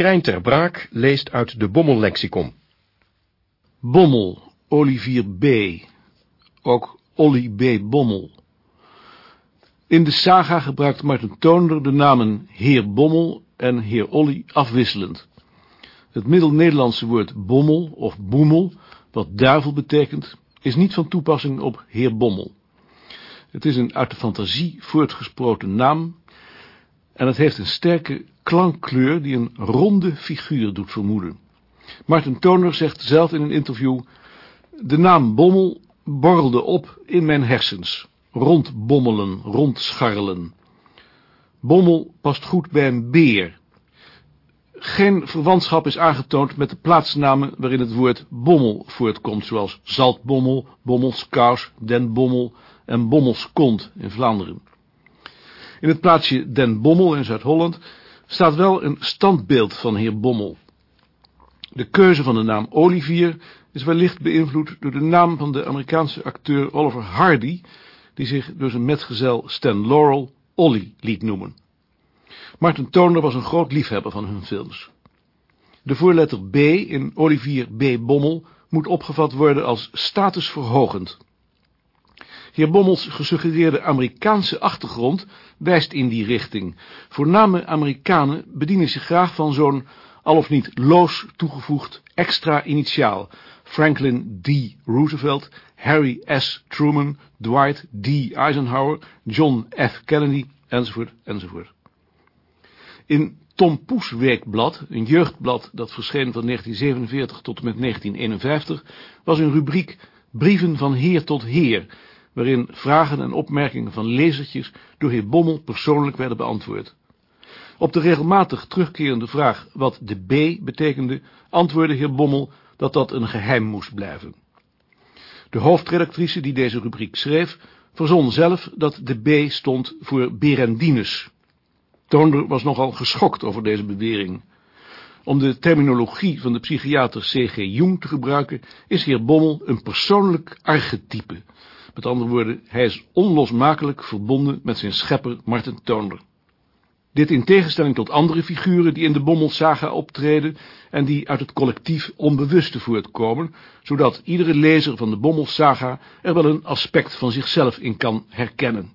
Krijn ter Braak leest uit de Bommellexicon. Bommel, Olivier B. Ook Olly B. Bommel. In de saga gebruikt Martin Toonder de namen Heer Bommel en Heer Olly afwisselend. Het Middel-Nederlandse woord bommel of boemel, wat duivel betekent, is niet van toepassing op Heer Bommel. Het is een uit de fantasie voortgesproten naam en het heeft een sterke klankkleur die een ronde figuur doet vermoeden. Martin Toner zegt zelf in een interview, de naam Bommel borrelde op in mijn hersens, rondbommelen, rondscharrelen. Bommel past goed bij een beer. Geen verwantschap is aangetoond met de plaatsnamen waarin het woord bommel voortkomt, zoals Zaltbommel, Bommelskous, Den Bommel en Bommelskont in Vlaanderen. In het plaatsje Den Bommel in Zuid-Holland staat wel een standbeeld van heer Bommel. De keuze van de naam Olivier is wellicht beïnvloed door de naam van de Amerikaanse acteur Oliver Hardy, die zich door zijn metgezel Stan Laurel Ollie liet noemen. Martin Toner was een groot liefhebber van hun films. De voorletter B in Olivier B. Bommel moet opgevat worden als statusverhogend. Heer Bommels gesuggereerde Amerikaanse achtergrond wijst in die richting. Voorname Amerikanen bedienen zich graag van zo'n al of niet loos toegevoegd extra initiaal. Franklin D. Roosevelt, Harry S. Truman, Dwight D. Eisenhower, John F. Kennedy, enzovoort, enzovoort. In Tom Poes Weekblad, een jeugdblad dat verscheen van 1947 tot en met 1951, was een rubriek Brieven van Heer tot Heer, waarin vragen en opmerkingen van lezertjes door heer Bommel persoonlijk werden beantwoord. Op de regelmatig terugkerende vraag wat de B betekende, antwoordde heer Bommel dat dat een geheim moest blijven. De hoofdredactrice die deze rubriek schreef, verzon zelf dat de B stond voor Berendinus. Toonder was nogal geschokt over deze bewering. Om de terminologie van de psychiater C.G. Jung te gebruiken, is heer Bommel een persoonlijk archetype. Met andere woorden, hij is onlosmakelijk verbonden met zijn schepper Martin Toonder. Dit in tegenstelling tot andere figuren die in de Bommelsaga optreden en die uit het collectief onbewuste voortkomen, zodat iedere lezer van de Bommelsaga er wel een aspect van zichzelf in kan herkennen.